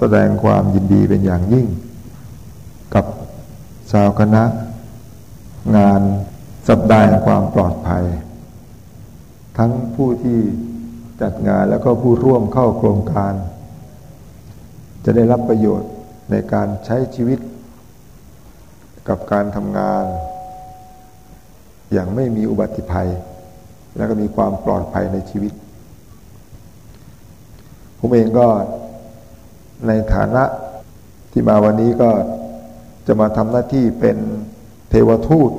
แสดงความยินดีเป็นอย่างยิ่ง กับชาวคณะ งานสัปดาห์แห่งความปลอดภัย ทั้งผู้ที่จัดงานแล้วก็ผู้ร่วมเข้าโครงการ จะได้รับประโยชน์ในการใช้ชีวิต กับการทำงาน อย่างไม่มีอุบัติภัย แล้วก็มีความปลอดภัยในชีวิต ผมเองก็ ในฐานะที่มาวันนี้ก็จะมาทำหน้าที่เป็นเทวทูต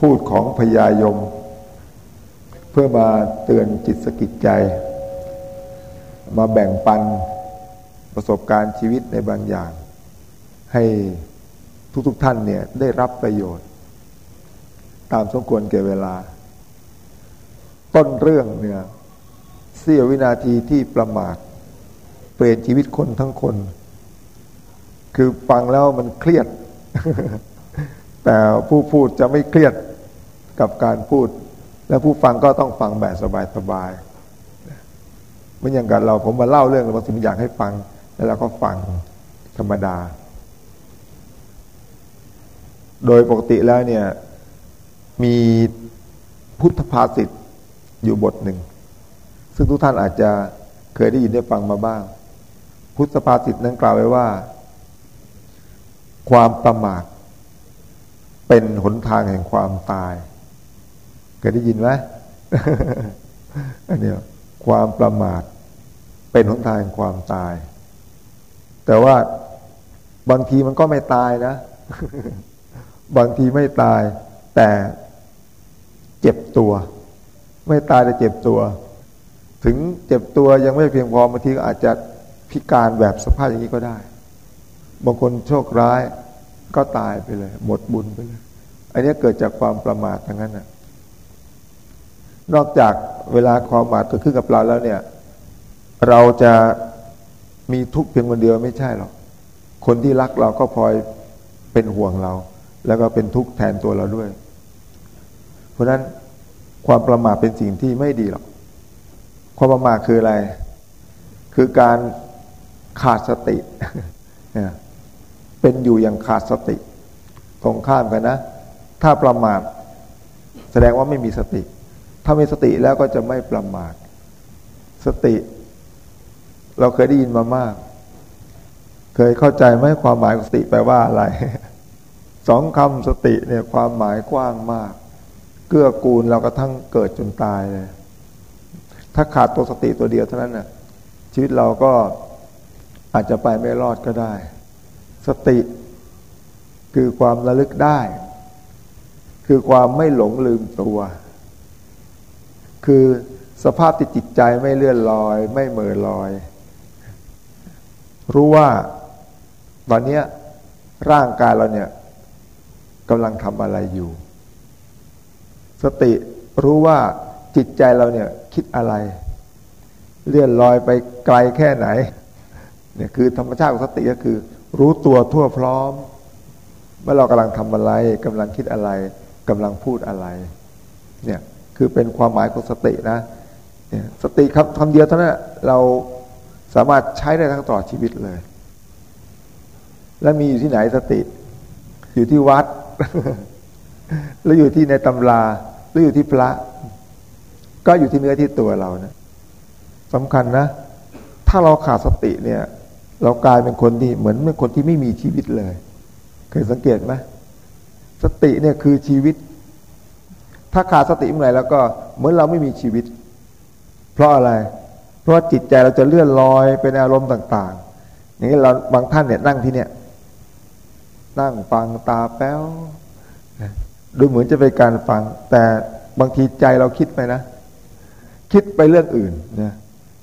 ทูตของพญายม เพื่อมาเตือนจิตสกิจใจ มาแบ่งปันประสบการณ์ชีวิตในบางอย่าง ให้ทุกๆทท่านเนี่ยได้รับประโยชน์ ตามสมควรเก่เวลา ต้นเรื่องเนี่ยเสี้ยววินาทีที่ประมาท เปลี่ยนชีวิตคนทั้งคน คือฟังแล้วมันเครียด แต่ผู้พูดจะไม่เครียดกับการพูด และผู้ฟังก็ต้องฟังแบบสบายๆเมือนอย่างกันเราผมมาเล่าเรื่องบางสิ่งอยากให้ฟัง แล้วเราก็ฟังธรรมดา โดยปกติแล้วเนี่ยมีพุทธภาษิตอยู่บทหนึ่ง ซึ่งทุกท่านอาจจะเคยได้ยินได้ฟังมาบ้าง พุทธภาษิตนั้นกล่าวไว้ว่า ความประมาทเป็นหนทางแห่งความตายเคยได้ยินไหมอันนี้ความประมาทเป็นหนทางแห่งความตาย แต่ว่าบางทีมันก็ไม่ตายนะ บางทีไม่ตาย แต่เจ็บตัว ไม่ตายแต่เจ็บตัว ถึงเจ็บตัวยังไม่เพียงพอบางทีก็อาจจะ พิการแบบสภาพอย่างนี้ก็ได้ บางคนโชคร้ายก็ตายไปเลย หมดบุญไปเลย อันนี้เกิดจากความประมาททั้งนั้นนะนอกจากเวลาความประมาทเกิดขึ้นกับเราแล้วเนี่ย เราจะมีทุกข์เพียงคนเดียวไม่ใช่หรอก คนที่รักเราก็พลอยเป็นห่วงเรา แล้วก็เป็นทุกข์แทนตัวเราด้วย เพราะฉะนั้นความประมาทเป็นสิ่งที่ไม่ดีหรอก ความประมาทคืออะไร คือการ ขาดสติเป็นอยู่อย่างขาดสติ ตรงข้ามกันนะ ถ้าประมาทแสดงว่าไม่มีสติ ถ้ามีสติแล้วก็จะไม่ประมาท สติ เราเคยได้ยินมามาก เคยเข้าใจไหมความหมายของสติแปลว่าอะไร สองคำสติเนี่ยความหมายกว้างมาก เกื้อกูลเราก็ทั้งเกิดจนตายเลย ถ้าขาดตัวสติตัวเดียวเท่านั้นน่ะชีวิตเราก็ อาจจะไปไม่รอดก็ได้ สติคือความระลึกได้ คือความไม่หลงลืมตัว คือสภาพที่จิตใจไม่เลื่อนลอย ไม่เมื่อลอย รู้ว่าตอนนี้ร่างกายเราเนี่ยกำลังทำอะไรอยู่ สติรู้ว่าจิตใจเราเนี่ยคิดอะไร เลื่อนลอยไปไกลแค่ไหน เนี่ยคือธรรมชาติของสติก็คือ รู้ตัวทั่วพร้อมเมื่อเรากำลังทำอะไรกำลังคิดอะไรกำลังพูดอะไร เนี่ยคือเป็นความหมายของสตินะเนี่ยสติครับคำเดียวเท่านั้นเราสามารถใช้ได้ทั้งตลอดชีวิตเลย และมีอยู่ที่ไหนสติ อยู่ที่วัดหรืออยู่ที่ในตำราหรืออยู่ที่พระ ก็อยู่ที่เนื้อที่ตัวเรานะสำคัญนะ ถ้าเราขาดสติเนี่ย เรากลายเป็นคนที่เหมือนเป็นคนที่ไม่มีชีวิตเลย เคยสังเกตไหมสติเนี่ยคือชีวิต ถ้าขาดสติเมื่อไหร่แล้วก็เหมือนเราไม่มีชีวิต เพราะอะไร เพราะจิตใจเราจะเลื่อนลอยเป็นอารมณ์ต่าง ๆ อย่างนี้เราบางท่านเนี่ยนั่งที่เนี่ย นั่งฟังตาแป้วดูเหมือนจะเป็นการฟัง แต่บางทีใจเราคิดไปนะ คิดไปเรื่องอื่นนะ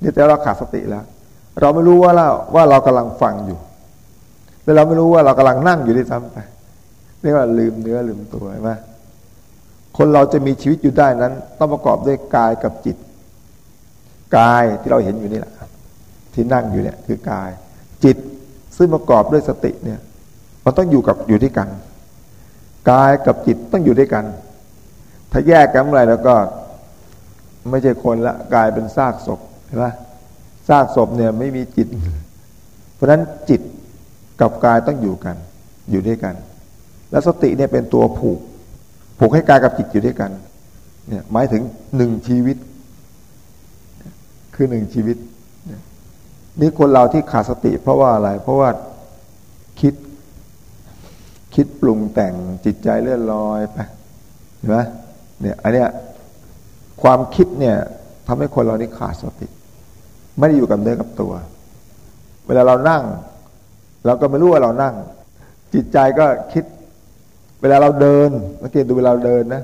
นี่แต่เราขาดสติแล้ว เราไม่รู้ว่าเราว่าเรากำลังฟังอยู่แต่เราไม่รู้ว่าเรากำลังนั่งอยู่ที่ซ้ำไปเรียกว่าลืมเนื้อลืมตัวใช่ไหมคนเราจะมีชีวิตอยู่ได้นั้น ต้องประกอบด้วยกายกับจิต กายที่เราเห็นอยู่นี่แหละที่นั่งอยู่เนี่ยคือกาย จิตซึ่งประกอบด้วยสติเนี่ย มันต้องอยู่กับอยู่ที่กันกายกับจิตต้องอยู่ด้วยกัน ถ้าแยกกันเมื่อไรแล้วก็ ไม่ใช่คนละกลายเป็นซากศพเห็นไหม ซากศพเนี่ยไม่มีจิต เพราะนั้นจิตกับกายต้องอยู่กัน อยู่ด้วยกัน แล้วสติเนี่ยเป็นตัวผูก ผูกให้กายกับจิตอยู่ด้วยกันเนี่ยหมายถึงหนึ่งชีวิต คือหนึ่งชีวิต นี่คนเราที่ขาดสติ เพราะว่าอะไร เพราะว่าคิดคิดปรุงแต่งจิตใจเลื่อนลอยไปเห็นไหมเนี่ยอันเนี้ยความคิดเนี่ยทำให้คนเรานี่ขาดสติ ไม่ได้อยู่กับเนื้อกับตัว เวลาเรานั่ง เราก็ไม่รู้ว่าเรานั่ง จิตใจก็คิด เวลาเราเดินสังเกตดูเวลาเราเดินนะ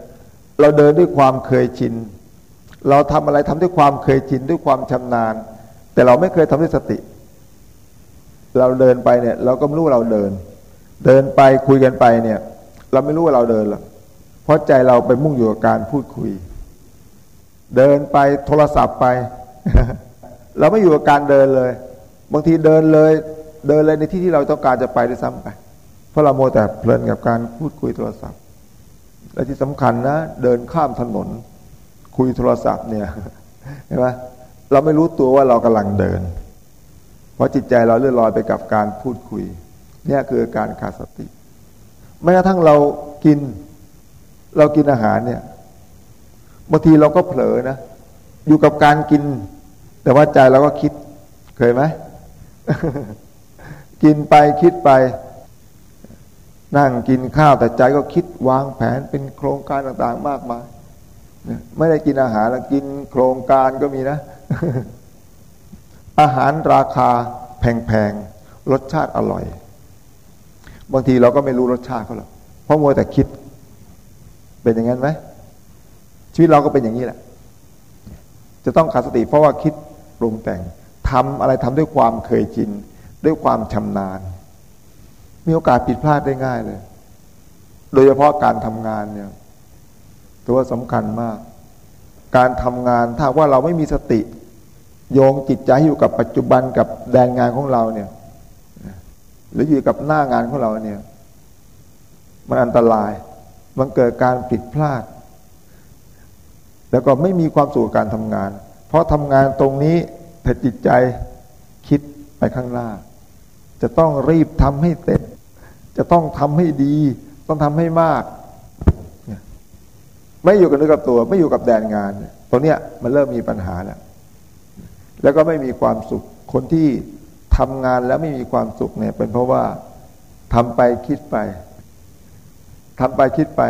เราเดินด้วยความเคยชิน เราทำอะไรทำด้วยความเคยชินด้วยความชำนาญ แต่เราไม่เคยทำด้วยสติ เราเดินไปเนี่ย เราก็ไม่รู้ว่าเราเดิน เดินไปคุยกันไปเนี่ย เราไม่รู้ว่าเราเดินหรอกเพราะใจเราไปมุ่งอยู่กับการพูดคุย เดินไปโทรศัพท์ไป เราไม่อยู่กับการเดินเลย บางทีเดินเลยเดินเลยในที่ที่เราต้องการจะไปด้วยซ้ำไป เพราะเราโมแต่เพลินกับการพูดคุยโทรศัพท์ และที่สำคัญนะ เดินข้ามถนน คุยโทรศัพท์เนี่ยเห็นไหมเราไม่รู้ตัวว่าเรากำลังเดิน เพราะจิตใจเราเลื่อนลอยไปกับการพูดคุย เนี่ยคือการขาดสติแม้กระทั่งเรากิน เรากินอาหารเนี่ยบางทีเราก็เผลอนะ อยู่กับการกิน แต่ว่าใจเราก็คิดเคยไหมกินไปคิดไป นั่งกินข้าวแต่ใจก็คิดวางแผนเป็นโครงการต่างๆ มากมายไม่ได้กินอาหารแล้วกินโครงการก็มีนะ อาหารราคาแพงๆรสชาติอร่อย บางทีเราก็ไม่รู้รสชาติเขาหรอกเพราะมัวแต่คิด เป็นอย่างนั้นไหมชีวิตเราก็เป็นอย่างนี้แหละ จะต้องขาดสติเพราะว่าคิด รุงแต่งทำอะไรทำด้วยความเคยชินด้วยความชำนาญ มีโอกาสผิดพลาดได้ง่ายเลย โดยเฉพาะการทำงานเนี่ยตัวสำคัญมาก การทำงานถ้าว่าเราไม่มีสติ โยงจิตใจอยู่กับปัจจุบันกับแดนงานของเราเนี่ย หรืออยู่กับหน้างานของเราเนี่ย มันอันตราย มันเกิดการผิดพลาด แล้วก็ไม่มีความสุขการทำงาน ราะทำงานตรงนี้แต่จิตใจคิดไปข้างหน้า จะต้องรีบทำให้เต็มจะต้องทำให้ดี ต้องทำให้มาก ไม่อยู่กับเนื้อกับตัว ไม่อยู่กับแดนงานตรงเนี้ยมันเริ่มมีปัญหาแล้วแล้วก็ไม่มีความสุขคนที่ทำงานแล้วไม่มีความสุขเนี่ย เป็นเพราะว่าทำไปคิดไปทำไปคิดไป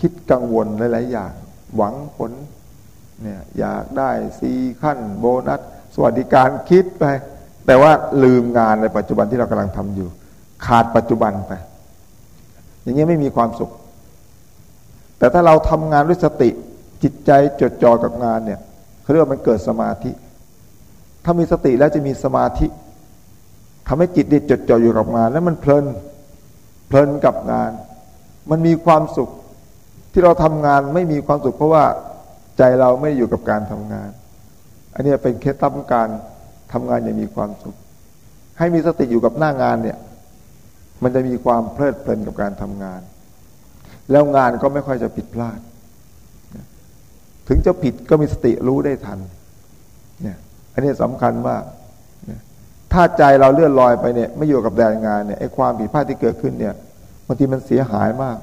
คิดกังวลหลาย ๆ อย่าง หวังผล เนี่ยอยากได้ซีขั้นโบนัส สวัสดิการคิดไป แต่ว่าลืมงานในปัจจุบันที่เรากำลังทำอยู่ ขาดปัจจุบันไป อย่างนี้ไม่มีความสุข แต่ถ้าเราทำงานด้วยสติจิตใจจดจ่อกับงานเนี่ยเขาเรียกว่ามันเกิดสมาธิ ถ้ามีสติแล้วจะมีสมาธิทำให้จิตได้จดจ่ออยู่กับงาน แล้วมันเพลินเพลินกับงาน มันมีความสุขที่เราทำงานไม่มีความสุขเพราะว่า ใจเราไม่อยู่กับการทำงาน อันนี้เป็นเคล็ดลับการทำงานอย่างมีความสุข ให้มีสติอยู่กับหน้างานเนี่ย มันจะมีความเพลิดเพลินกับการทำงาน แล้วงานก็ไม่ค่อยจะผิดพลาด ถึงจะผิดก็มีสติรู้ได้ทัน เนี่ย อันนี้สำคัญมากถ้าใจเราเลื่อนลอยไปเนี่ย ไม่อยู่กับแดนงานเนี่ยไอ้ความผิดพลาดที่เกิดขึ้นเนี่ยบางทีมันเสียหายมาก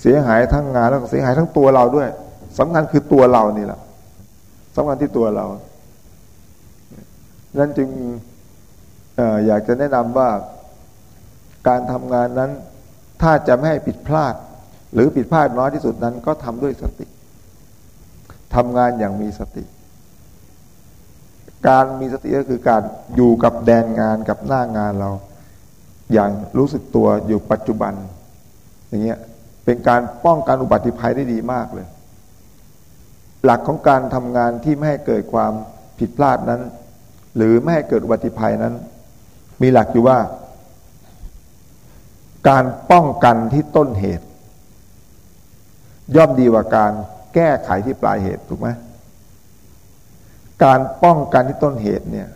เสียหายทั้งงานแล้วก็เสียหายทั้งตัวเราด้วย สำคัญคือตัวเรานี่แหละสำคัญที่ตัวเรานั่นจึงออยากจะแนะนำว่าการทำงานนั้น ถ้าจะไม่ให้ผิดพลาด หรือผิดพลาดน้อยที่สุดนั้น ก็ทำด้วยสติทำงานอย่างมีสติ การมีสติก็คือการอยู่กับแดนงานกับหน้างานเรา อย่างรู้สึกตัวอยู่ปัจจุบัน อย่างเงี้ยเป็นการป้องกันอุบัติภัยได้ดีมากเลย หลักของการทำงานที่ไม่ให้เกิดความผิดพลาดนั้น หรือไม่ให้เกิดอุบัติภัยนั้น มีหลักอยู่ว่า การป้องกันที่ต้นเหตุ ย่อมดีกว่าการแก้ไขที่ปลายเหตุถูกไหมการป้องกันที่ต้นเหตุเนี่ย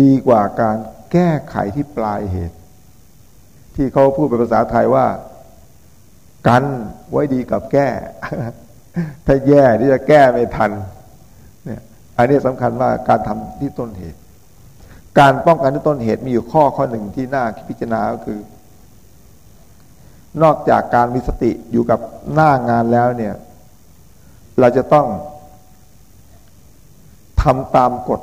ดีกว่าการแก้ไขที่ปลายเหตุ ที่เขาพูดเป็นภาษาไทยว่า กันไว้ดีกับแก้ ถ้าแย่ที่จะแก้ไม่ทันเนี่ยอันนี้สำคัญว่าการทำที่ต้นเหตุ การป้องกันที่ต้นเหตุมีอยู่ข้อข้อหนึ่งที่น่าพิจารณาก็คือ นอกจากการมีสติอยู่กับหน้างานแล้วเนี่ย เราจะต้องทำตามกฎ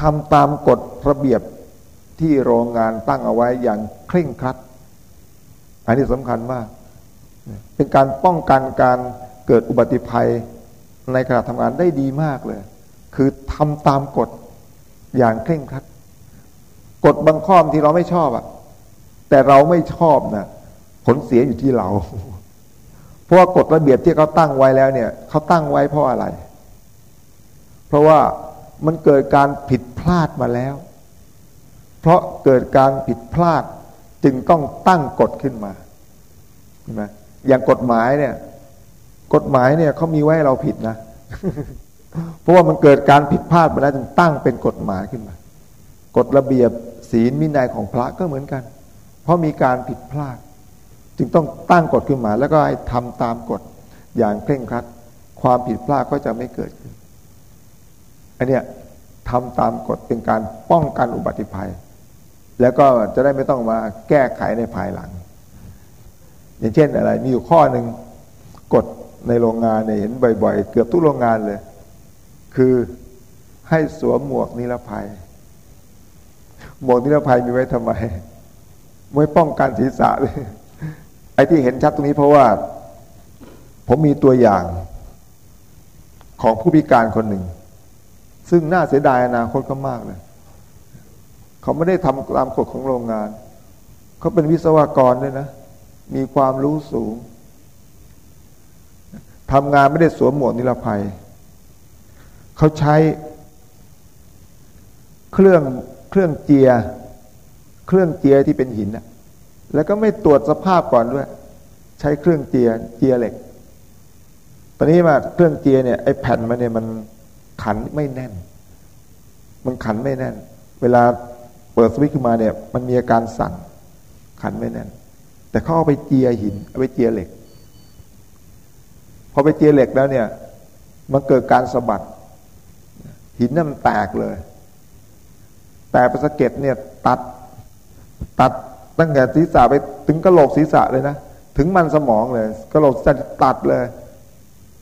ทำตามกฎระเบียบที่โรงงานตั้งเอาไว้อย่างเคร่งครัด อันนี้สำคัญมาก เป็นการป้องกันการ เกิดอุบัติภัยในขณะทำงานได้ดีมากเลย คือทำตามกฎอย่างเคร่งครัด กฎบางข้อที่เราไม่ชอบอะแต่เราไม่ชอบนะผลเสียอยู่ที่เรา เพราะว่ากฎระเบียบที่เขาตั้งไว้แล้วเนี่ยเขาตั้งไว้เพราะอะไร เพราะว่ามันเกิดการผิดพลาดมาแล้ว เพราะเกิดการผิดพลาดจึงต้องตั้งกฎขึ้นมาใช่ไหมอย่างกฎหมายเนี่ย กฎหมายเนี่ยเขามีไว้เราผิดนะ เพราะว่ามันเกิดการผิดพลาดมาแล้วจึงตั้งเป็นกฎหมายขึ้นมากฎระเบียบศีลมินัยของพระก็เหมือนกัน เพราะมีการผิดพลาด จึงต้องตั้งกฎขึ้นมา แล้วก็ให้ทำตามกฎอย่างเคร่งครัด ความผิดพลาดก็จะไม่เกิดขึ้นอันเนี้ยทำตามกฎเป็นการป้องกันอุบัติภัย แล้วก็จะได้ไม่ต้องมาแก้ไขในภายหลัง อย่างเช่นอะไร มีอยู่ข้อหนึ่ง ในโรงงานเนี่ยเห็นบ่อย ๆ เกือบทุกโรงงานเลย คือให้สวมหมวกนิรภัย หมวกนิรภัยมีไว้ทำไมไว้ป้องกันศีรษะเลย ไอ้ที่เห็นชัดตรงนี้เพราะว่า ผมมีตัวอย่างของผู้พิการคนหนึ่ง ซึ่งน่าเสียดายอนาคตเขามากเลย เขาไม่ได้ทำตามกฎของโรงงาน เขาเป็นวิศวกรด้วยนะ มีความรู้สูง ทำงานไม่ได้สวมหมวกนิรภัย เขาใช้เครื่องเครื่องเจีย เครื่องเจียที่เป็นหินนะแล้วก็ไม่ตรวจสภาพก่อนด้วย ใช้เครื่องเจียเจียเหล็ก ตอนนี้มาเครื่องเจียเนี่ยไอ้แผ่นมันเนี่ยมันขันไม่แน่น มันขันไม่แน่น เวลาเปิดสวิตช์ขึ้นมาเนี่ย มันมีอาการสั่นขันไม่แน่น แต่เขาเอาไปเจียหินเอาไปเจียเหล็ก อไปเจียเหล็กแล้วเนี่ย มันเกิดการสะบัด หินนั่นมันแตกเลย แต่ประสะเก็ดเนี่ยตัดตัดตั้งแต่ศีรษะไปถึงกระโหลกศีรษะเลยนะถึงมันสมองเลยกระโหลกจะตัดเลย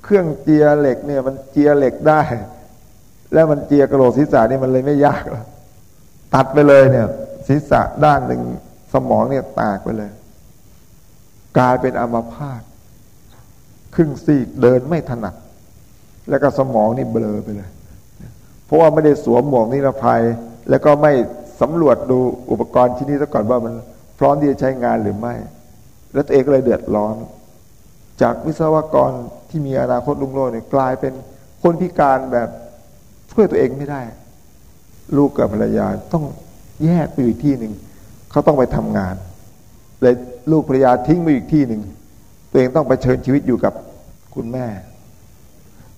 เครื่องเจียเหล็กเนี่ย มันเจียเหล็กได้ แล้วมันเจียกระโหลกศีรษะนี่มันเลยไม่ยากหรอกตัดไปเลยเนี่ย ศีรษะด้านหนึ่งสมองเนี่ยแตกไปเลย กลายเป็นอัมพาต ครึ่งซีกเดินไม่ถนัด แล้วก็สมองนี่เบลอไปเลย เพราะว่าไม่ได้สวมหมวกนิรภัย แล้วก็ไม่สำรวจดูอุปกรณ์ที่นี่ซะก่อนว่ามันพร้อมที่จะใช้งานหรือไม่ แล้วตัวเองก็เลยเดือดร้อน จากวิศวกรที่มีอนาคตลุงโลดเนี่ยกลายเป็นคนพิการแบบช่วยตัวเองไม่ได้ ลูกกับภรรยาต้องแยกไปอีกที่หนึ่งเขาต้องไปทำงานเลยลูกภรรยาทิ้งไปอีกที่หนึ่ง ตัวเองต้องไปเชิญชีวิตอยู่กับคุณแม่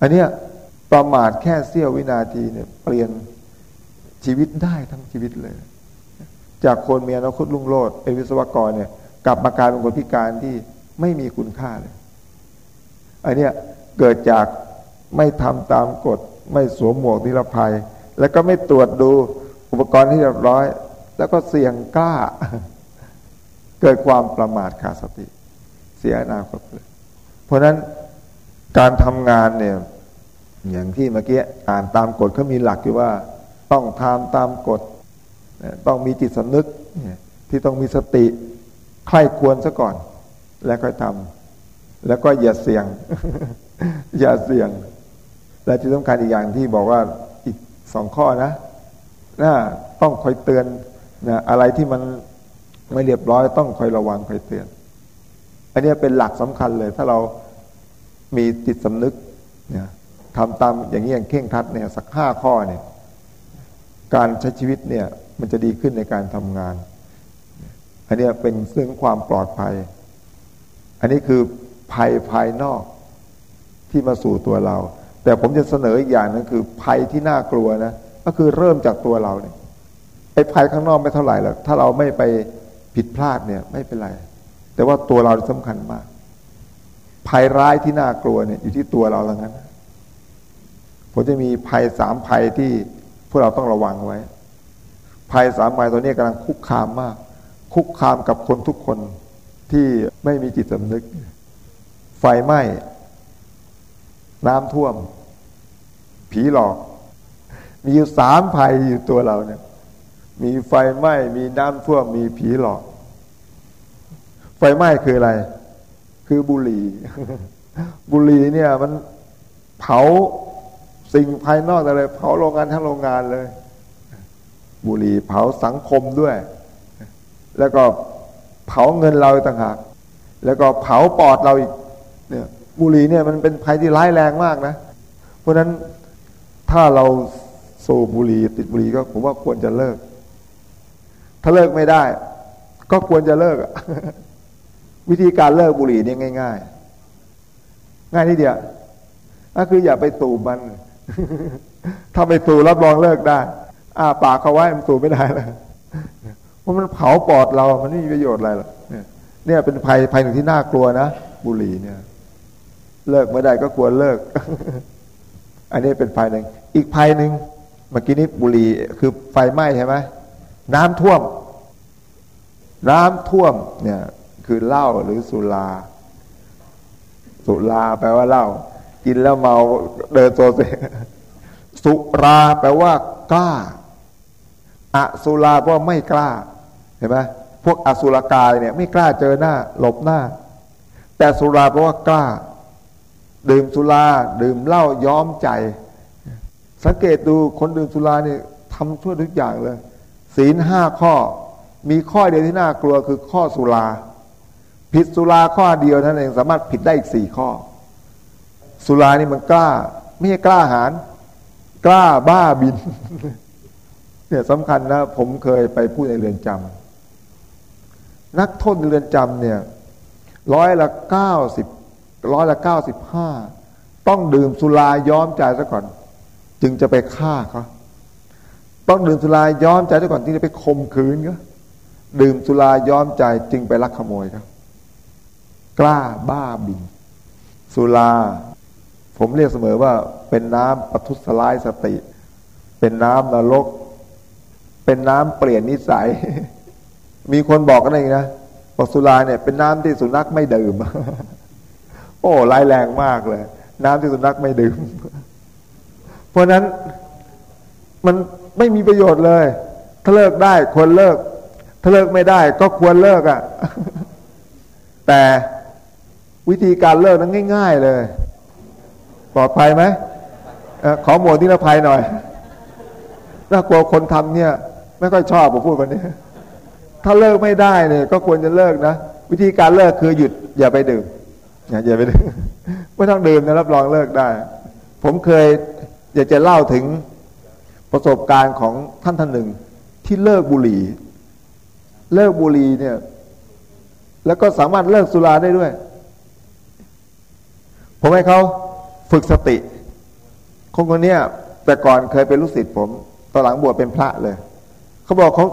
อันเนี้ยประมาทแค่เสี้ยววินาทีเนี่ยเปลี่ยนชีวิตได้ทั้งชีวิตเลย จากคนมีอนาคตลุ่งโลดเป็นวิศวกรเนี่ย กลับมากลายเป็นคนพิการที่ไม่มีคุณค่าเลยอันเนี้ยเกิดจากไม่ทำตามกฎ ไม่สวมหมวกนิรภัย แล้วก็ไม่ตรวจดูอุปกรณ์ที่เรียบร้อย แล้วก็เสี่ยงกล้า เกิดความประมาทขาดสติ เสียอนาคตเลย เพราะนั้นการทำงานเนี่ย อย่างที่เมื่อกี้อ่านตามกฎเขามีหลักอยู่ว่า ต้องทำตามกฎ ต้องมีจิตสำนึก ที่ต้องมีสติใคร่ควรซะก่อน แล้วค่อยทำแล้วก็อย่าเสี่ยง อย่าเสี่ยง และที่สำคัญอีกอย่างที่บอกว่าอีกสองข้อนะนะต้องคอยเตือนนะอะไรที่มันไม่เรียบร้อยต้องคอยระวังคอยเตือน อันนี้เป็นหลักสำคัญเลย ถ้าเรามีจิตสำนึกเนี่ยทำตามอย่างนี้อย่างเข่งคัดเนี่ยสักห้าข้อเนี่ยการใช้ชีวิตเนี่ยมันจะดีขึ้นในการทำงาน อันนี้เป็นเรื่องความปลอดภัย อันนี้คือภัยภายนอกที่มาสู่ตัวเรา แต่ผมจะเสนออีกอย่างนึงคือภัยที่น่ากลัวนะก็คือเริ่มจากตัวเราเนี่ยไอ้ภัยข้างนอกไม่เท่าไหร่หรอกถ้าเราไม่ไปผิดพลาดเนี่ยไม่เป็นไร แต่ว่าตัวเราสำคัญมาก ภัยร้ายที่น่ากลัวเนี่ยอยู่ที่ตัวเราแล้วนั้นผมจะมีภัยสามภัยที่พวกเราต้องระวังไว้ ภัยสามภัยตัวนี้กำลังคุกคามมาก คุกคามกับคนทุกคนที่ไม่มีจิตสำนึก ไฟไหม้น้ำท่วม ผีหลอก มีอยู่สามภัยอยู่ตัวเราเนี่ย มีไฟไหม้มีน้ำท่วมมีผีหลอก ไฟไหม้คืออะไร คือบุหรี่ บุหรี่เนี่ยมันเผาสิ่งภายนอกอะไรเผาโรงงานทั้งโรงงานเลย บุหรี่เผาสังคมด้วย แล้วก็เผาเงินเราต่างหาก แล้วก็เผาปอดเราอีกเนี่ยบุหรี่เนี่ยมันเป็นภัยที่ร้ายแรงมากนะ เพราะฉะนั้นถ้าเราสูบบุหรี่ติดบุหรี่ก็ผมว่าควรจะเลิก ถ้าเลิกไม่ได้ ก็ควรจะเลิก วิธีการเลิกบุหรี่เนี่ยง่าย ๆ ง่ายที่เดียวก็คืออย่าไปสูบมัน ถ้าไปสูบรับรองเลิกได้ อ้าปากเขาไว้มันสูบไม่ได้เลยเพราะมันเผาปอดเรา มันไม่มีประโยชน์อะไรหรอกเนี่ยเป็นภัยภัยหนึ่งที่น่ากลัวนะบุหรี่เนี่ย เลิกไม่ได้ก็ควรเลิก อันนี้เป็นภัยหนึ่งอีกภัยหนึ่งเมื่อกี้นี้บุหรี่คือไฟไหม้ใช่ไหมน้ำท่วม น้ำท่วมเนี่ย คือเหล้าหรือสุราสุราแปลว่าเหล้ากินแล้วเมาเดินโซเซสุราแปลว่ากล้าอสุราแปลว่าไม่กล้า เห็นไหมพวกอสุรกายเนี่ย ไม่กล้าเจอหน้า หลบหน้า แต่สุราแปลว่ากล้า ดื่มสุรา ดื่มเหล้าย้อมใจ สังเกตดูคนดื่มสุราเนี่ยทำทั่วทุกอย่างเลย ศีลห้าข้อ มีข้อเดียวที่น่ากลัวคือข้อสุรา ผิดสุราข้อเดียวท่านเองสามารถผิดได้อีกสี่ข้อ สุรานี่มันกล้า ไม่ใช่กล้าหาร กล้าบ้าบินเนี่ยสำคัญนะ ผมเคยไปพูดในเรือนจำนักโทษในเรือนจำเนี่ยร้อยละเก้าสิบร้อยละเก้าสิบห้าต้องดื่มสุราย้อมใจซะก่อน จึงจะไปฆ่าเขาต้องดื่มสุราย้อมใจซะก่อนที่จะไปข่มขืนเขาดื่มสุราย้อมใจจึงไปลักขโมยครับ กล้าบ้าบิน สุรา ผมเรียกเสมอว่า เป็นน้ำปทุสลายสติ เป็นน้ำนรก เป็นน้ำเปลี่ยนนิสัย มีคนบอกกันเองนะปสุราเนี่ยเป็นน้ำที่สุนัขไม่ดื่ม โอ้ร้ายแรงมากเลย น้ำที่สุนัขไม่ดื่ม เพราะนั้นมันไม่มีประโยชน์เลย ถ้าเลิกได้ควรเลิก ถ้าเลิกไม่ได้ก็ควรเลิกอะ่ะ แต่ วิธีการเลิกนั้นง่าย ๆ เลย ปลอดภัยไหมอขอหมวดที่ละภัยหน่อยน่ากลัวคนทำเนี่ย ไม่ค่อยชอบผมพูดวันนี้ถ้าเลิกไม่ได้เนี่ย ก็ควรจะเลิกนะวิธีการเลิกคือหยุดอย่าไปดื่มอย่าไปดื่มไม่ต้องดื่มนะรับรองเลิกได้ ผมเคยอยากจะเล่าถึงประสบการณ์ของท่านท่านหนึ่ง ที่เลิกบุหรี่ เลิกบุหรี่เนี่ย แล้วก็สามารถเลิกสุราได้ด้วย ผมให้เขาฝึกสติคนคนนี้แต่ก่อนเคยเป็นลูกศิษย์ผมตอนหลังบวชเป็นพระเลย เขาบอกเขา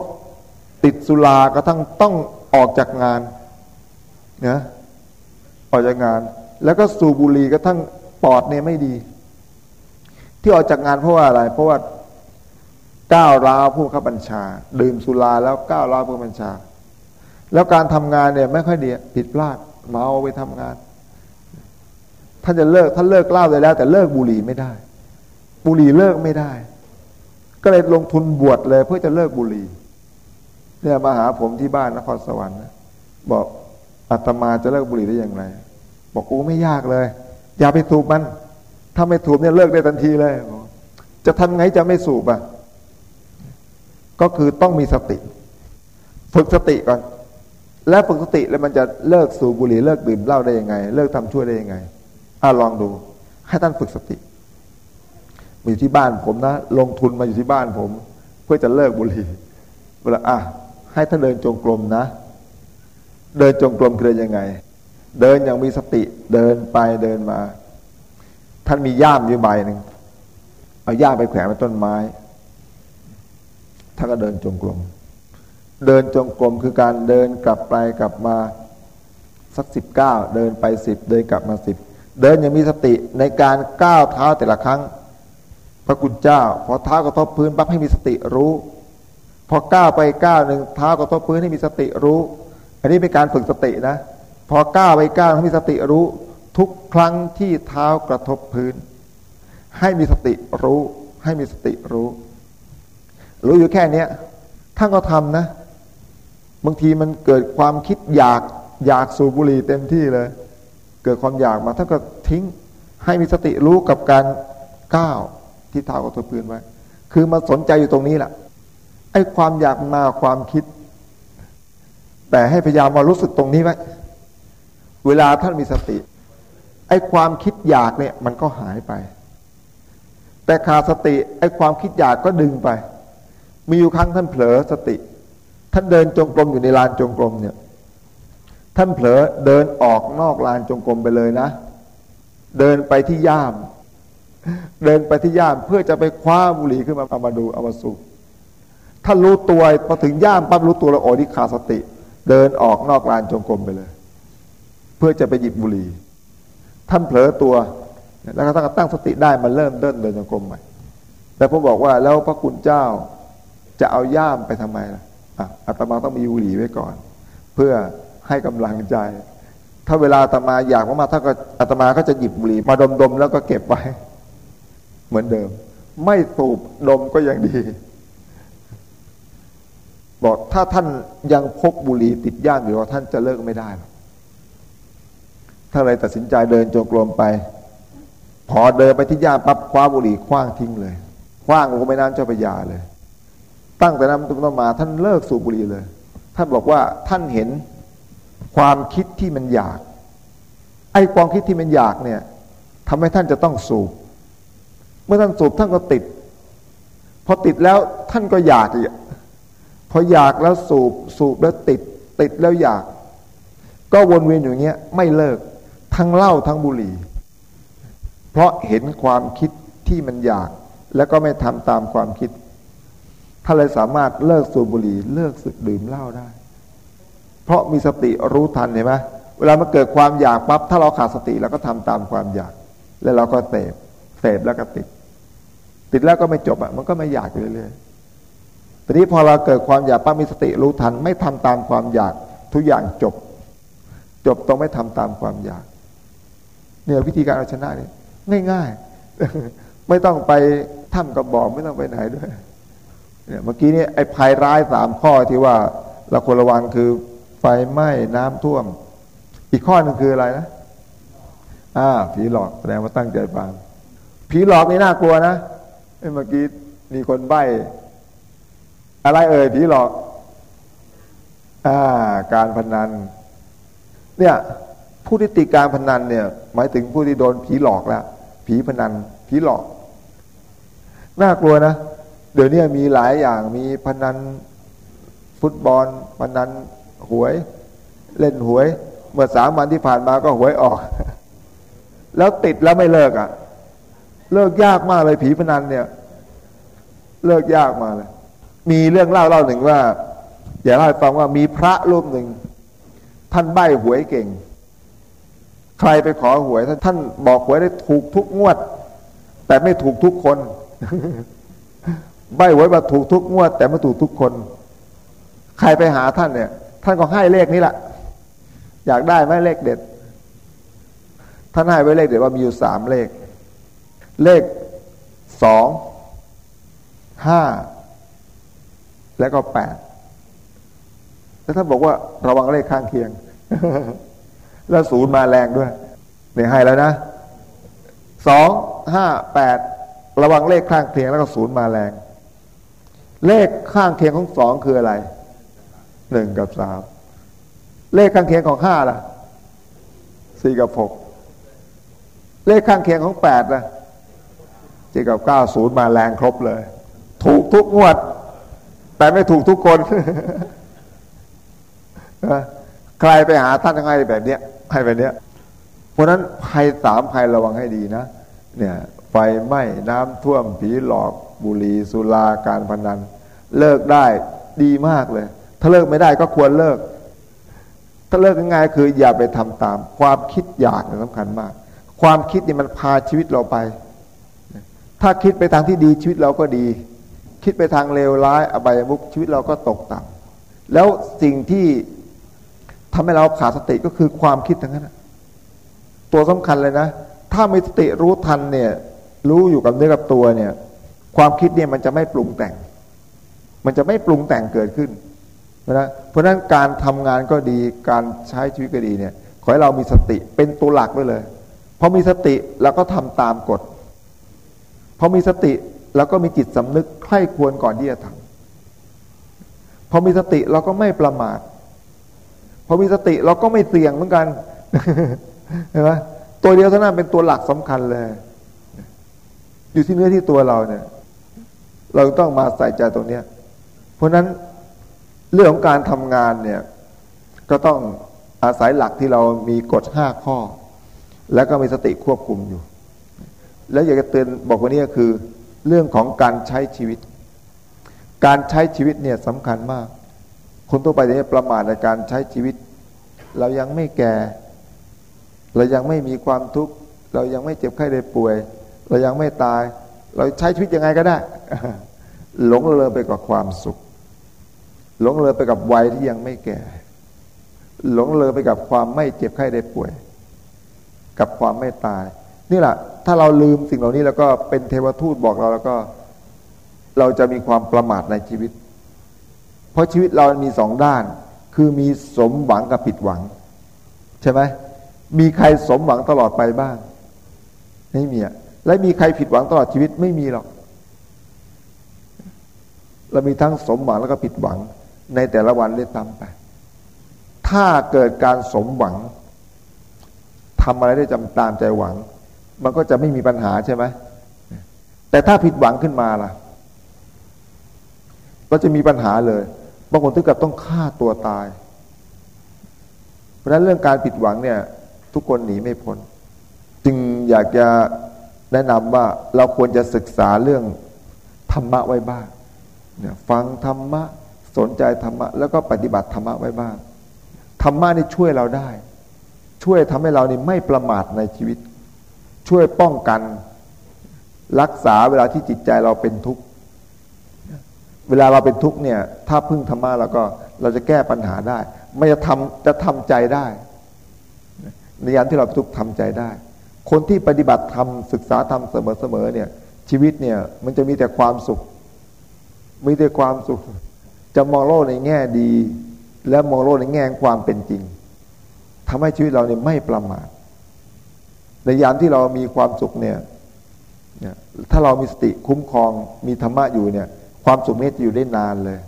ติดสุรากระทั่งต้องออกจากงานนะออกจากงาน แล้วก็สูบบุหรี่กระทั่งปอดเนี่ยไม่ดี ที่ออกจากงานเพราะว่าอะไร เพราะว่าก้าวร้าวผู้ข้าบัญชา ดื่มสุราแล้วก้าวร้าวผู้บัญชา แล้วการทำงานเนี่ยไม่ค่อยดีผิดพลาดเมาไปทำงาน ท่านจะเลิกท่านเลิกเหล้าได้แล้ว แต่เลิกบุหรี่ไม่ได้ บุหรี่เลิกไม่ได้ ก็เลยลงทุนบวชเลย เพื่อจะเลิกบุหรี่เนี่ยมาหาผมที่บ้านนครสวรรค์นะบอกอาตมาจะเลิกบุหรี่ได้อย่างไร บอกกูไม่ยากเลย อย่าไปสูบมัน ถ้าไม่สูบเนี่ยเลิกได้ทันทีเลย จะทำไงจะไม่สูบอะ ก็คือต้องมีสติ ฝึกสติก่อน แล้วฝึกสติแล้วมันจะเลิกสูบบุหรี่เลิกดื่มเหล้าได้ยังไง เลิกทำชั่วได้ยังไง อ่าลองดู ให้ท่านฝึกสติ มาอยู่ที่บ้านผมนะ ลงทุนมาอยู่ที่บ้านผม เพื่อจะเลิกบุหรี่เวลาอะให้ท่านเดินจงกรมนะ เดินจงกรมคือยังไง เดินอย่างมีสติ เดินไปเดินมา ท่านมีย่ามอยู่ใบหนึ่งเอาย่ามไปแขวนไว้ต้นไม้ท่านก็เดินจงกรม เดินจงกรมคือการเดินกลับไปกลับมาสักสิบเก้าเดินไปสิบเดินกลับมาสิบ เดินย่างมีสติในการก้าวเท้าแต่ละครั้ง พระคุณเจ้า พอเท้ากระทบพื้นปั๊บให้มีสติรู้ พอก้าวไปก้าวหนึ่งเท้ากระทบพื้นให้มีสติรู้ อันนี้เป็นการฝึกสตินะ พอก้าวไปก้าวให้มีสติรู้ ทุกครั้งที่เท้ากระทบพื้น ให้มีสติรู้ ให้มีสติรู้ รู้อยู่แค่เนี้ยท่านก็ทำนะ บางทีมันเกิดความคิดอยากอยากสูบบุหรี่เต็มที่เลย เกิดความอยากมาท่านก็ทิ้งให้มีสติรู้กับการก้าวที่เท้ากระทบพื้นไว้ คือมาสนใจอยู่ตรงนี้แหละไอ้ความอยากมาความคิด แต่ให้พยายามมารู้สึกตรงนี้ไว้ เวลาท่านมีสติ ไอ้ความคิดอยากเนี่ยมันก็หายไป แต่ขาดสติไอ้ความคิดอยากก็ดึงไป มีอยู่ครั้งท่านเผลอสติ ท่านเดินจงกรมอยู่ในลานจงกรมเนี่ย ท่านเผลอเดินออกนอกลานจงกรมไปเลยนะ เดินไปที่ย่าม เดินไปที่ย่ามเพื่อจะไปคว้าบุหรี่ขึ้นมาเอามาดูเอามาสูบถ้ารู้ตัวพอถึงย่ามปั๊บรู้ตัวแล้วโอ้ที่ขาดสติ เดินออกนอกลานจงกรมไปเลย เพื่อจะไปหยิบบุหรี่ท่านเผลอตัว แล้วก็ตั้งตั้งสติได้มาเริ่มเดินเดินจงกรมใหม่แต่ผมบอกว่าแล้วพระคุณเจ้าจะเอาย่ามไปทำไมล่ะอะอาตมาต้องมีบุหรี่ไว้ก่อน เพื่อ ให้กำลังใจ ถ้าเวลาอาตมาอยากมากๆถ้าก็อาตมาก็จะหยิบบุหรี่มาดมๆแล้วก็เก็บไว้ เหมือนเดิม ไม่สูบดมก็ยังดี บอกถ้าท่านยังพกบุหรี่ติดย่ามอยู่ท่านจะเลิกไม่ได้หรอกถ้าเลยตัดสินใจเดินจงกรมไป พอเดินไปที่ย่ามปั๊บคว้าบุหรี่คว้างทิ้งเลยคว้างลงไปน้ำเจ้าพระยาเลย ตั้งแต่นั้นต้นมาท่านเลิกสูบบุหรี่เลย ท่านบอกว่าท่านเห็น ความคิดที่มันอยาก ไอ้ความคิดที่มันอยากเนี่ยทำให้ท่านจะต้องสูบ เมื่อท่านสูบท่านก็ติด พอติดแล้วท่านก็อยากอีกพออยากแล้วสูบสูบแล้วติด ติดแล้วอยาก ก็วนเวียนอย่างเงี้ยไม่เลิก ทั้งเหล้าทั้งบุหรี่ เพราะเห็นความคิดที่มันอยาก แล้วก็ไม่ทำตามความคิดท่านเลยสามารถเลิกสูบบุหรี่ เลิกสึกดื่มเหล้าได้ เพราะมีสติรู้ทันเห็นไหมเวลามันเกิดความอยากปั๊บถ้าเราขาดสติเราก็ทำตามความอยาก แล้วเราก็เสพเสพแล้วก็ติด ติดแล้วก็ไม่จบอะมันก็ไม่อยากเรื่อยๆทีนี้พอเราเกิดความอยากป้ามีสติรู้ทัน ไม่ทำตามความอยากทุกอย่างจบ จบต้องไม่ทำตามความอยากเนี่ยวิธีการเอาชนะนี่ง่าย ๆ ไม่ต้องไปถ้ำกระบอกไม่ต้องไปไหนด้วยเนี่ยเมื่อกี้นี่ไอ้ภัยร้ายสามข้อที่ว่าเราควรระวังคือ ไฟไหม้น้ำท่วม อีกข้อหนึ่งคืออะไรนะอ่าผีหลอกแสดงว่าตั้งใจฟังผีหลอกนี่น่ากลัวนะเมื่อกี้มีคนใบ้ อะไรเอ่ยผีหลอก อ่า การพนัน เนี่ย ผู้ที่ติดการพนันเนี่ย หมายถึงผู้ที่โดนผีหลอกแล้วผีพนัน ผีหลอก น่ากลัวนะเดี๋ยวนี้มีหลายอย่างมีพนัน ฟุตบอลพนัน หวย เล่นหวย เมื่อสามวันที่ผ่านมาก็หวยออก แล้วติดแล้วไม่เลิกอะ่ะ เลิกยากมากเลยผีพนันเนี่ย เลิกยากมาเลย มีเรื่องเล่าเล่าหนึ่งว่าอย่าเล่าให้ฟังว่ามีพระรูปหนึ่งท่านใบ้หวยเก่ง ใครไปขอหวยท่านท่านบอกหวยได้ถูกทุกงวด แต่ไม่ถูกทุกคนใบ้หวยมาถูกทุกงวด แต่ไม่ถูกทุกคน ใครไปหาท่านเนี่ย ท่านก็ให้เลขนี้แหละอยากได้ไหมเลขเด็ด ท่านให้ไว้เลขเด็ดว่ามีอยู่สามเลข เลขสองห้าแล้วก็แปดแล้วถ้านบอกว่าระวังเลขข้างเคียง แล้วศูนย์มาแรงด้วยเนี่ยให้แล้วนะสองห้าแปดระวังเลขข้างเคียงแล้วก็ศูนย์มาแรง เลขข้างเคียงของสองคืออะไร หนึ่งกับสามเลขข้างเคียงของห้าล่ะสี่กับหกเลขข้างเคียงของแปดล่ะเจ็ดกับเก้าศูนย์มาแรงครบเลย ถูกทุกงวด แต่ไม่ถูกทุกคนใครไปหาท่านยังไงแบบเนี้ยให้แบบเนี้ย เพราะนั้นภัยสามภัยระวังให้ดีนะ เนี่ยไฟไหม้น้ำท่วมผีหลอกบุหรี่สุราการพนัน เลิกได้ดีมากเลย ถ้าเลิกไม่ได้ก็ควรเลิก ถ้าเลิกง่ายคืออย่าไปทำตาม ความคิดอยากสำคัญมาก ความคิดนี่มันพาชีวิตเราไป ถ้าคิดไปทางที่ดีชีวิตเราก็ดี คิดไปทางเลวร้ายอบายมุขชีวิตเราก็ตกต่ำแล้วสิ่งที่ทำให้เราขาดสติก็คือความคิดทั้งนั้นตัวสำคัญเลยนะ ถ้ามีสติรู้ทันเนี่ย รู้อยู่กับเนื้อกับตัวเนี่ย ความคิดเนี่ยมันจะไม่ปรุงแต่ง มันจะไม่ปรุงแต่งเกิดขึ้น นะเพราะฉะนั้นการทำงานก็ดีการใช้ชีวิตก็ดีเนี่ยขอให้เรามีสติเป็นตัวหลักไว้เลยพอมีสติเราก็ทำตามกฎพอมีสติเราก็มีจิตสำนึกใคร่ควรก่อนที่จะทำพอมีสติเราก็ไม่ประมาทพอมีสติเราก็ไม่เสี่ยงเหมือนกันเห็นไหมตัวเดียวเท่านั้นเป็นตัวหลักสำคัญเลย อยู่ที่เนื้อที่ตัวเราเนี่ย เราต้องมาใส่ใจตรงเนี้ย เพราะนั้น เรื่องของการทำงานเนี่ยก็ต้องอาศัยหลักที่เรามีกฎห้าข้อ แล้วก็มีสติควบคุมอยู่ แล้วอยากจะเตือนบอกว่านี้ก็คือ เรื่องของการใช้ชีวิต การใช้ชีวิตเนี่ยสำคัญมาก คนทั่วไปเนี่ยประมาทในการใช้ชีวิต เรายังไม่แก่ เรายังไม่มีความทุกข์เรายังไม่เจ็บไข้ได้ป่วย เรายังไม่ตาย เราใช้ชีวิตยังไงก็ได้ หลงเลอไปกับความสุข หลงเลยไปกับวัยที่ยังไม่แก่ หลงเลยไปกับความไม่เจ็บไข้ได้ป่วย กับความไม่ตาย นี่แหละ ถ้าเราลืมสิ่งเหล่านี้แล้วก็เป็นเทวทูตบอกเราแล้วก็ เราจะมีความประมาทในชีวิต เพราะชีวิตเรามีสองด้าน คือมีสมหวังกับผิดหวัง ใช่ไหมมีใครสมหวังตลอดไปบ้าง ไม่มีอะและมีใครผิดหวังตลอดชีวิตไม่มีหรอกเรามีทั้งสมหวังแล้วก็ผิดหวัง ในแต่ละวันได้ตามไป ถ้าเกิดการสมหวังทำอะไรได้จำตามใจหวัง มันก็จะไม่มีปัญหาใช่ไหมแต่ถ้าผิดหวังขึ้นมาล่ะ ก็จะมีปัญหาเลยบางคนถึงกับต้องฆ่าตัวตาย เพราะฉะนั้นเรื่องการผิดหวังเนี่ย ทุกคนหนีไม่พ้นจึงอยากจะแนะนำว่าเราควรจะศึกษาเรื่องธรรมะไว้บ้างเนี่ยฟังธรรมะ สนใจธรรมะแล้วก็ปฏิบัติธรรมะไว้บ้างธรรมะนี่ช่วยเราได้ ช่วยทำให้เรานี่ไม่ประมาทในชีวิต ช่วยป้องกันรักษาเวลาที่จิตใจเราเป็นทุกข์เวลาเราเป็นทุกข์เนี่ย ถ้าพึ่งธรรมะเราก็เราจะแก้ปัญหาได้ ไม่จะทำจะทำใจได้ ในยามที่เราทุกข์ทำใจได้ คนที่ปฏิบัติธรรมศึกษาธรรมเสมอๆเนี่ย ชีวิตเนี่ย มันจะมีแต่ความสุข มีแต่ความสุข จะมองโลกในแง่ดี และมองโลกในแง่ความเป็นจริงทำให้ชีวิตเราเนี่ยไม่ประมาทในยามที่เรามีความสุขเนี่ยเนี่ยถ้าเรามีสติคุ้มครองมีธรรมะอยู่เนี่ย ความสุขนี้จะอยู่ได้นานเลย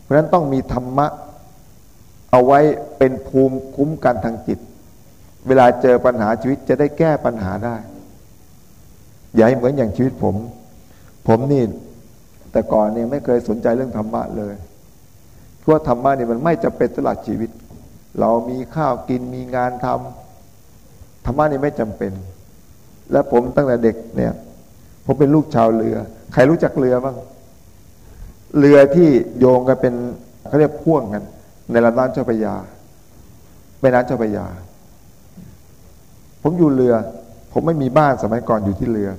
เพราะฉะนั้นต้องมีธรรมะเอาไว้เป็นภูมิคุ้มกันทางจิต เวลาเจอปัญหาชีวิตจะได้แก้ปัญหาได้ อย่าให้เหมือนอย่างชีวิตผม ผมนี่ แต่ก่อนเนี่ยไม่เคยสนใจเรื่องธรรมะเลยเพราะธรรมะเนี่ยมันไม่จะเป็นตลอดชีวิต เรามีข้าวกินมีงานทำธรรมะนี่ไม่จำเป็น และผมตั้งแต่เด็กเนี่ยผมเป็นลูกชาวเรือ ใครรู้จักเรือบ้างเรือที่โยงกันเป็นเขาเรียกพ่วงกัน ในลำน้ำเจ้าพระยาแม่น้ำเจ้าพระยา ผมอยู่เรือ ผมไม่มีบ้านสมัยก่อนอยู่ที่เรือ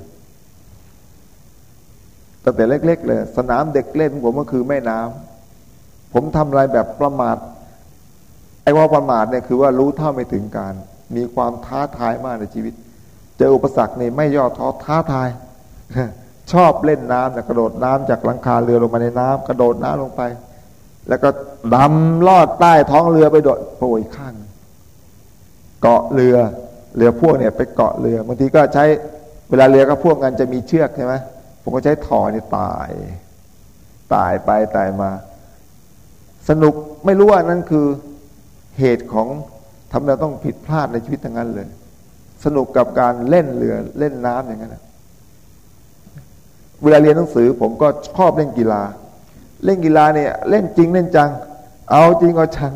ตั้งแต่เล็ก ๆ เลย สนามเด็กเล่นผมก็คือแม่น้ำผมทำอะไรแบบประมาทไอ้ว่าประมาทเนี่ยคือว่ารู้เท่าไม่ถึงการ มีความท้าทายมากในชีวิต เจออุปสรรคเนี่ไม่ย่อท้อท้าทาย ชอบเล่นน้ำนะกระโดดน้ำจากหลังคาเรือลงมาในน้ำกระโดดน้ำลงไป แล้วก็ดำลอดใต้ท้องเรือไปโดดโผล่ข้างเกาะเรือเรือพ่วงเนี่ยไปเกาะเรือบางทีก็ใช้เวลาเรือก็พ่วงกันจะมีเชือกใช่ไหม ผมก็ใช้ถอนี่ตาย ตายไปตายมา สนุกไม่รู้ว่านั่นคือเหตุของทำเราต้องผิดพลาดในชีวิตทั้งนั้นเลย สนุกกับการเล่นเรือเล่นน้ำอย่างนั้นเวลาเรียนหนังสือผมก็ชอบเล่นกีฬา เล่นกีฬาเนี่ย เล่นจริงเล่นจัง เอาจริงเอาชัง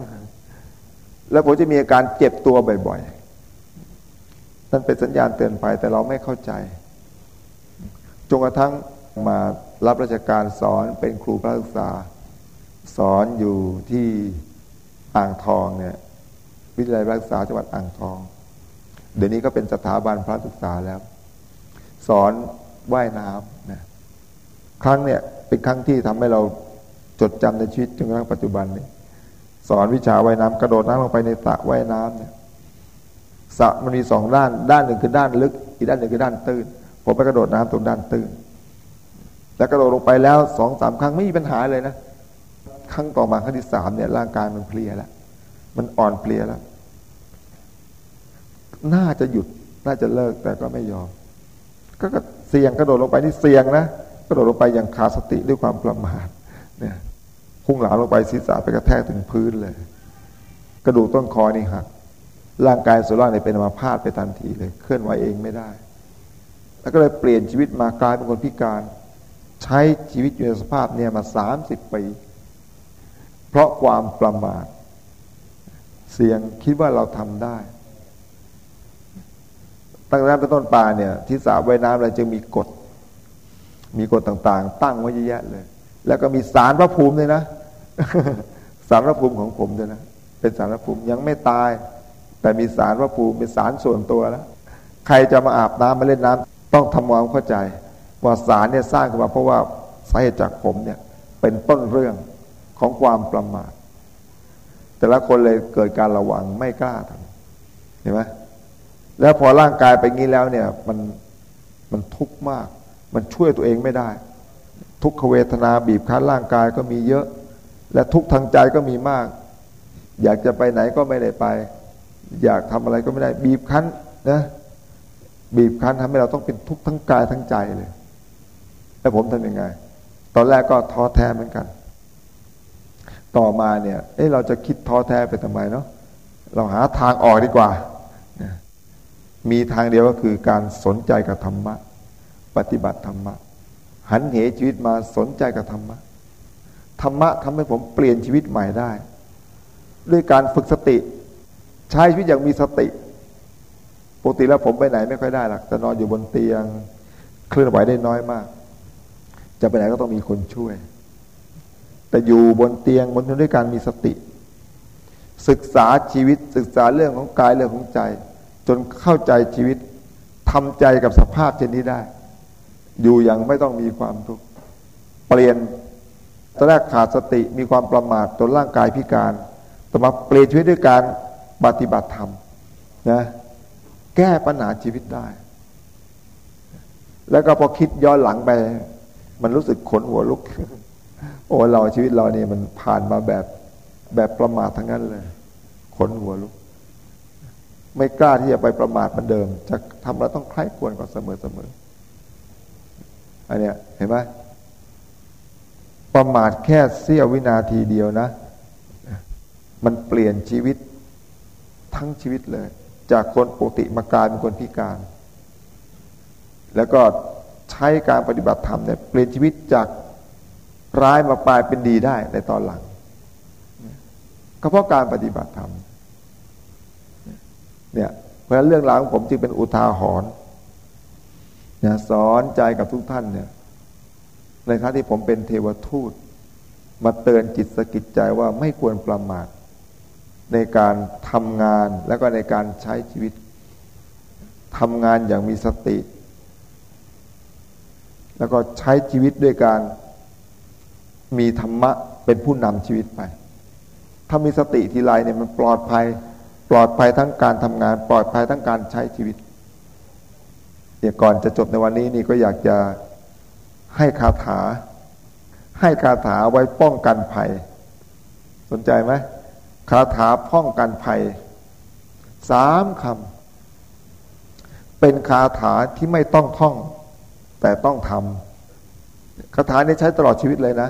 แล้วผมจะมีอาการเจ็บตัวบ่อยๆนั่นเป็นสัญญาณเตือนภัยแต่เราไม่เข้าใจ จนกระทั่งมารับราชการสอนเป็นครูพระศึกษา สอนอยู่ที่อ่างทองเนี่ยวิทยาลัยพระศึกษาจังหวัดอ่างทอง เดี๋ยวนี้ก็เป็นสถาบันพระศึกษาแล้ว สอนว่ายน้ำนะครั้งเนี่ยเป็นครั้งที่ทำให้เราจดจำในชีวิตจนกระทั่งปัจจุบันนี้สอนวิชาว่ายน้ำกระโดดน้ำลงไปในสระว่ายน้ำเนี่ยสระมันมีสองด้าน ด้านหนึ่งคือด้านลึก อีกด้านหนึ่งคือด้านตื้น ผมไปกระโดดน้ำตรงด้านตื้นแล้วกระโดดลงไปแล้วสองสามครั้งไม่มีปัญหาเลยนะครั้งต่อมาครั้งที่สามเนี่ยร่างกายมันเพลียแล้วมันอ่อนเพลียแล้วน่าจะหยุดน่าจะเลิกแต่ก็ไม่ยอม ก็เสี่ยงกระโดดลงไปนี่เสี่ยงนะกระโดดลงไปอย่างขาดสติด้วยความประมาทเนี่ยพุ่งหลาลงไปศีรษะไปกระแทกถึงพื้นเลย กระดูกต้นคอนี่หักร่างกายส่วนล่างเนี่ยเป็นอัมาพาดไปทันทีเลย เคลื่อนไหวเองไม่ได้ แล้วก็เลยเปลี่ยนชีวิตมากลายเป็นคนพิการ ใช้ชีวิตอยู่ในสภาพเนี่ยมาสามสิบปี เพราะความประมาทเสียงคิดว่าเราทำได้ ตั้งแต่เป็นต้นปลาเนี่ยที่สระว่ายน้ำอะไรจึงมีกฎ มีกฎต่างๆ ตั้งไว้เยอะแยะเลย แล้วก็มีสารพระภูมิเลยนะ สารพระภูมิของผมด้วยนะ เป็นสารพระภูมิยังไม่ตาย แต่มีสารพระภูมิเป็นสารส่วนตัวแล้วใครจะมาอาบน้ำมาเล่นน้ำ ต้องทำความเข้าใจ ว่าสารเนี่ยสร้างขึ้นมาเพราะว่าสาเหตุจากผมเนี่ยเป็นต้นเรื่องของความประมาท แต่ละคนเลยเกิดการระวังไม่กล้าทำเห็นไหมแล้วพอร่างกายไปงี้แล้วเนี่ยมันมันทุกข์มาก มันช่วยตัวเองไม่ได้ ทุกขเวทนาบีบคั้นร่างกายก็มีเยอะ และทุกทางใจก็มีมาก อยากจะไปไหนก็ไม่ได้ไป อยากทำอะไรก็ไม่ได้บีบคั้นนะ บีบคั้นทำให้เราต้องเป็นทุกข์ทั้งกายทั้งใจเลย แล้วผมทำยังไง ตอนแรกก็ท้อแท้เหมือนกัน ต่อมาเนี่ย เอ้เราจะคิดท้อแท้ไปทำไมเนาะ เราหาทางออกดีกว่า มีทางเดียวก็คือการสนใจกับธรรมะ ปฏิบัติธรรมะ หันเหชีวิตมาสนใจกับธรรมะ ธรรมะทำให้ผมเปลี่ยนชีวิตใหม่ได้ ด้วยการฝึกสติ ใช้ชีวิตอย่างมีสติ ปกติแล้วผมไปไหนไม่ค่อยได้หรอกจะนอนอยู่บนเตียง เคลื่อนไหวได้น้อยมาก จะไปไหนก็ต้องมีคนช่วย แต่อยู่บนเตียงบนด้วยการมีสติ ศึกษาชีวิตศึกษาเรื่องของกายเรื่องของใจ จนเข้าใจชีวิตทำใจกับสภาพเช่นนี้ได้ อยู่อย่างไม่ต้องมีความทุกข์เปลี่ยนตอนแรกขาดสติมีความประมาทจนร่างกายพิการต่อมาเปลี่ยนชีวิตด้วยการปฏิบัติธรรมนะ แก้ปัญหาชีวิตได้ แล้วก็พอคิดย้อนหลังไป มันรู้สึกขนหัวลุก โอ้เราชีวิตเราเนี่ยมันผ่านมาแบบแบบประมาททั้งนั้นเลยขนหัวลุก ไม่กล้าที่จะไปประมาทเหมือนเดิม จะทำเราต้องใคร่ควรก่อนเสมอเสมออันเนี้ยเห็นไหมประมาทแค่เสี้ยววินาทีเดียวนะ มันเปลี่ยนชีวิตทั้งชีวิตเลย จากคนปกติมากลายเป็นคนพิการ แล้วก็ใช้การปฏิบัติธรรมเนี่ยเปลี่ยนชีวิตจากร้ายมาปลายเป็นดีได้ในตอนหลังก็เพราะการปฏิบัติธรรมเนี่ยเพราะฉะนั้นเรื่องราวของผมจึงเป็นอุทาหรณ์สอนใจกับทุกท่านเนี่ยในครั้งที่ผมเป็นเทวทูต มาเตือนจิตสกิจใจว่าไม่ควรประมาท ในการทำงานแล้วก็ในการใช้ชีวิตทำงานอย่างมีสติ แล้วก็ใช้ชีวิตด้วยการมีธรรมะเป็นผู้นำชีวิตไป ถ้ามีสติทีไรเนี่ยมันปลอดภัย ปลอดภัยทั้งการทำงาน ปลอดภัยทั้งการใช้ชีวิตเดี๋ยวก่อนจะจบในวันนี้นี่ก็อยากจะให้คาถา ให้คาถาไว้ป้องกันภัย สนใจไหม คาถาป้องกันภัยสามคำเป็นคาถาที่ไม่ต้องท่อง แต่ต้องทำคาถานี้ใช้ตลอดชีวิตเลยนะ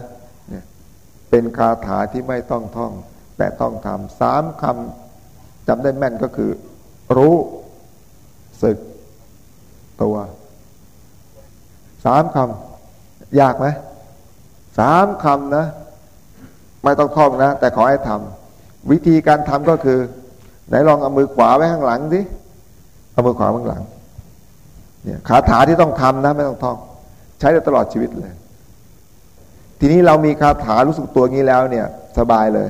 เป็นคาถาที่ไม่ต้องท่อง แต่ต้องทำสามคำจำได้แม่นก็คือ รู้สึกตัวสามคำยากไหมสามคำนะ ไม่ต้องท่องนะ แต่ขอให้ทำ วิธีการทำก็คือ ไหนลองเอามือขวาไว้ข้างหลังสิเอามือขวาข้างหลังเนี่ยคาถาที่ต้องทำนะไม่ต้องท่อง ใช้ได้ตลอดชีวิตเลย ทีนี้เรามีคาถารู้สึกตัวงี้แล้วเนี่ยสบายเลย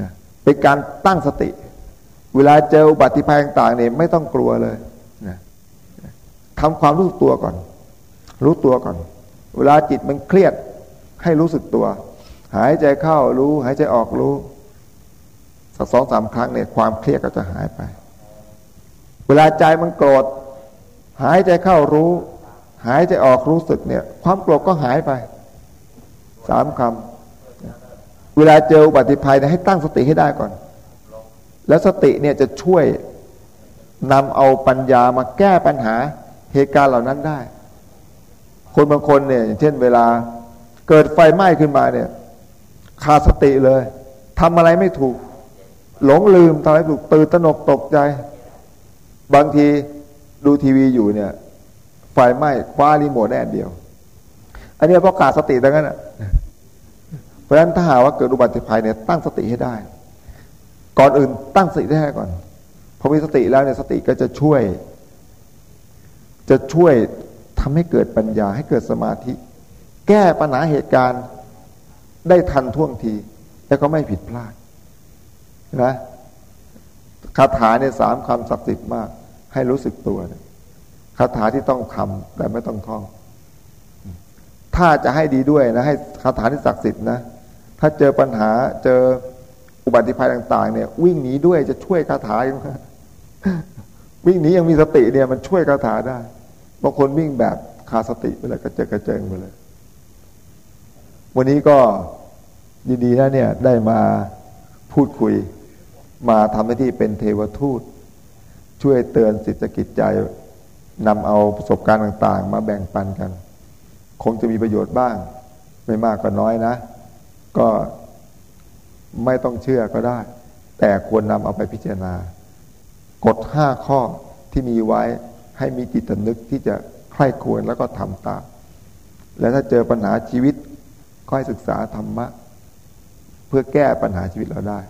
นะเป็นการตั้งสติ เวลาเจออุบัติภัยต่างๆเนี่ยไม่ต้องกลัวเลยนะทำความรู้สึกตัวก่อน รู้ตัวก่อน เวลาจิตมันเครียดให้รู้สึกตัว หายใจเข้ารู้ หายใจออกรู้ สักสองสามครั้งเนี่ยความเครียดก็จะหายไป เวลาใจมันโกรธหายใจเข้ารู้ หายใจออกรู้สึกเนี่ย ความโกรธก็หายไปสามคำเวลาเจออุบัติภัยเนี่ยให้ตั้งสติให้ได้ก่อน แล้วสติเนี่ยจะช่วยนำเอาปัญญามาแก้ปัญหาเหตุการณ์เหล่านั้นได้ คนบางคนเนี่ยอย่างเช่น เวลาเกิดไฟไหม้ขึ้นมาเนี่ยขาดสติเลยทำอะไรไม่ถูก หลงลืมทำอะไรถูกตื่นตระหนกตกใจ บางทีดูทีวีอยู่เนี่ยไฟไหม้คว้ารีโมทแน่เดียว อันนี้เพราะขาดสติดังนั้นเพราะฉะนั้นถ้าหาว่าเกิดอุบัติภัยเนี่ยตั้งสติให้ได้ ก่อนอื่นตั้งสติได้ก่อนพอมีสติแล้วเนี่ยสติก็จะช่วย จะช่วยทำให้เกิดปัญญาให้เกิดสมาธิ แก้ปัญหาเหตุการณ์ได้ทันท่วงที แล้วก็ไม่ผิดพลาด นะคาถาเนี่ยสามคำศักดิ์สิทธิ์มาก ให้รู้สึกตัวคาถาที่ต้องทำแต่ไม่ต้องท่อง ถ้าจะให้ดีด้วยนะ ให้คาถาที่ศักดิ์สิทธิ์นะถ้าเจอปัญหาเจออุบัติภัยต่าง ๆ เนี่ย วิ่งหนีด้วยจะช่วยคาถาอย่วิ่งหนียังมีสติเนี่ย มันช่วยคาถาได้บางคนวิ่งแบบขาดสติไปเลยกระเจิงกระเจิงไปเลย วันนี้ก็ดีนะเนี่ยได้มาพูดคุย มาทำหน้าที่เป็นเทวทูต ช่วยเตือนสิทธิกิจใจนำเอาประสบการณ์ต่างๆ มาแบ่งปันกัน คงจะมีประโยชน์บ้าง ไม่มากก็น้อยนะ ก็ไม่ต้องเชื่อก็ได้ แต่ควรนำเอาไปพิจารณา กฎห้าข้อที่มีไว้ให้มีจิตนึกที่จะใคร่ควรแล้วก็ทำตาม และถ้าเจอปัญหาชีวิตก็ให้ศึกษาธรรมะ เพื่อแก้ปัญหาชีวิตเราได้